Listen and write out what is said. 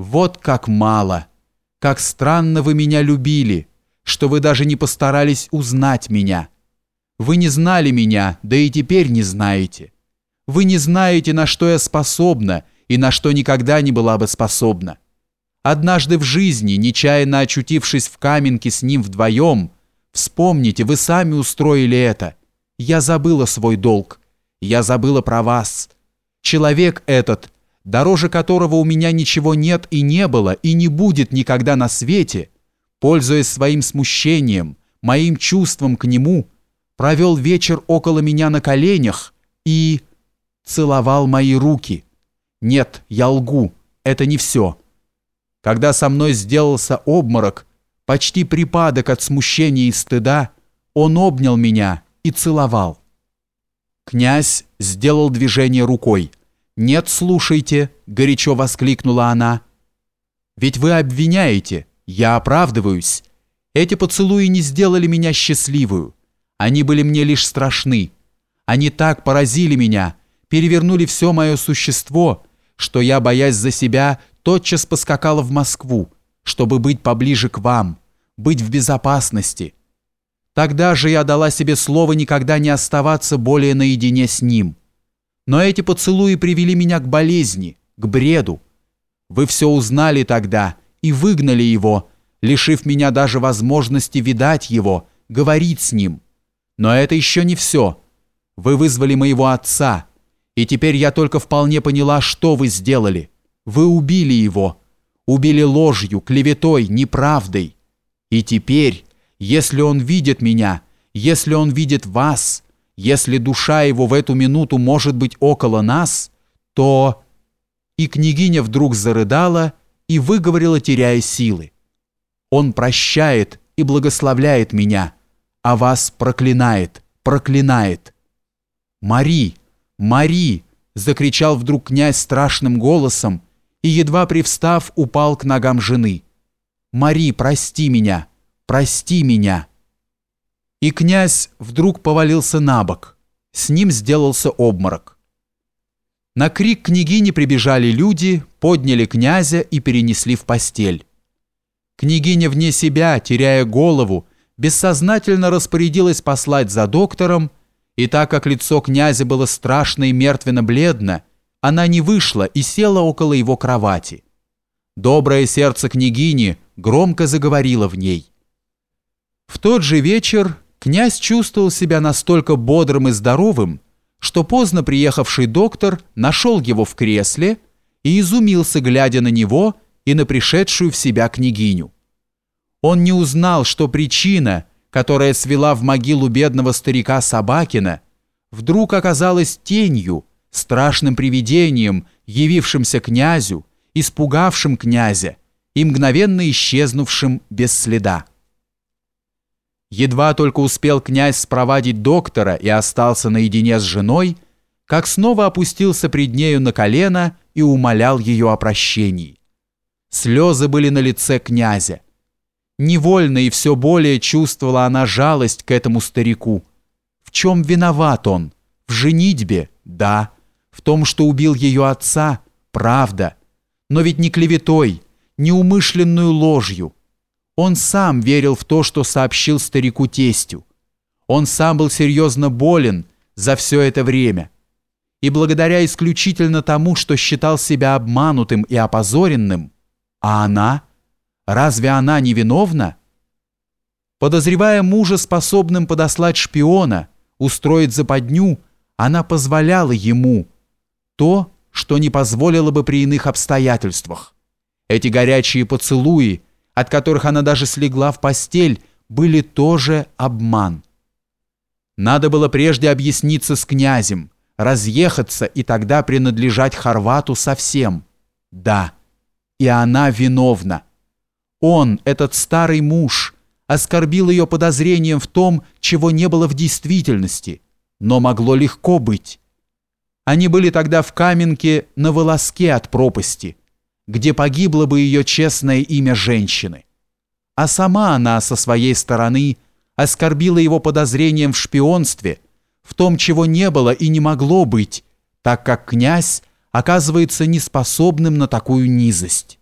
Вот как мало, как странно вы меня любили, что вы даже не постарались узнать меня. Вы не знали меня, да и теперь не знаете. Вы не знаете, на что я способна и на что никогда не была бы способна. Однажды в жизни, нечаянно очутившись в каменке с ним вдвоем, вспомните, вы сами устроили это. Я забыла свой долг. Я забыла про вас. Человек этот – дороже которого у меня ничего нет и не было, и не будет никогда на свете, пользуясь своим смущением, моим чувством к нему, провел вечер около меня на коленях и целовал мои руки. Нет, я лгу, это не все. Когда со мной сделался обморок, почти припадок от смущения и стыда, он обнял меня и целовал. Князь сделал движение рукой – «Нет, слушайте!» – горячо воскликнула она. «Ведь вы обвиняете, я оправдываюсь. Эти поцелуи не сделали меня счастливую. Они были мне лишь страшны. Они так поразили меня, перевернули все мое существо, что я, боясь за себя, тотчас поскакала в Москву, чтобы быть поближе к вам, быть в безопасности. Тогда же я дала себе слово никогда не оставаться более наедине с ним. Но эти поцелуи привели меня к болезни, к бреду. Вы все узнали тогда и выгнали его, лишив меня даже возможности видать его, говорить с ним. Но это еще не все. Вы вызвали моего отца, и теперь я только вполне поняла, что вы сделали. Вы убили его, убили ложью, клеветой, неправдой. И теперь, если он видит меня, если он видит вас, если душа его в эту минуту может быть около нас, то...» И княгиня вдруг зарыдала и выговорила, теряя силы. «Он прощает и благословляет меня, а вас проклинает, проклинает». «Мари! Мари!» — закричал вдруг князь страшным голосом и, едва привстав, упал к ногам жены. «Мари, прости меня! Прости меня!» И князь вдруг повалился на бок. С ним сделался обморок. На крик княгини прибежали люди, подняли князя и перенесли в постель. Княгиня вне себя, теряя голову, бессознательно распорядилась послать за доктором, и так как лицо князя было страшно и мертвенно-бледно, она не вышла и села около его кровати. Доброе сердце княгини громко заговорило в ней. В тот же вечер Князь чувствовал себя настолько бодрым и здоровым, что поздно приехавший доктор нашел его в кресле и изумился, глядя на него и на пришедшую в себя княгиню. Он не узнал, что причина, которая свела в могилу бедного старика Собакина, вдруг оказалась тенью, страшным привидением, явившимся князю, испугавшим князя и мгновенно исчезнувшим без следа. Едва только успел князь спровадить доктора и остался наедине с женой, как снова опустился пред нею на колено и умолял ее о прощении. Слезы были на лице князя. Невольно и все более чувствовала она жалость к этому старику. В чем виноват он? В женитьбе? Да. В том, что убил ее отца? Правда. Но ведь не клеветой, не умышленную ложью – он сам верил в то, что сообщил старику тестю. Он сам был серьезно болен за все это время. И благодаря исключительно тому, что считал себя обманутым и опозоренным, а она? Разве она не виновна? Подозревая мужа способным подослать шпиона, устроить западню, она позволяла ему то, что не позволила бы при иных обстоятельствах. Эти горячие поцелуи – от которых она даже слегла в постель, были тоже обман. Надо было прежде объясниться с князем, разъехаться и тогда принадлежать Хорвату совсем. Да, и она виновна. Он, этот старый муж, оскорбил ее подозрением в том, чего не было в действительности, но могло легко быть. Они были тогда в Каменке на волоске от пропасти – где погибло бы ее честное имя женщины. А сама она со своей стороны оскорбила его подозрением в шпионстве, в том, чего не было и не могло быть, так как князь оказывается неспособным на такую низость.